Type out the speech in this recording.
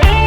Bye.